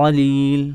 قليل.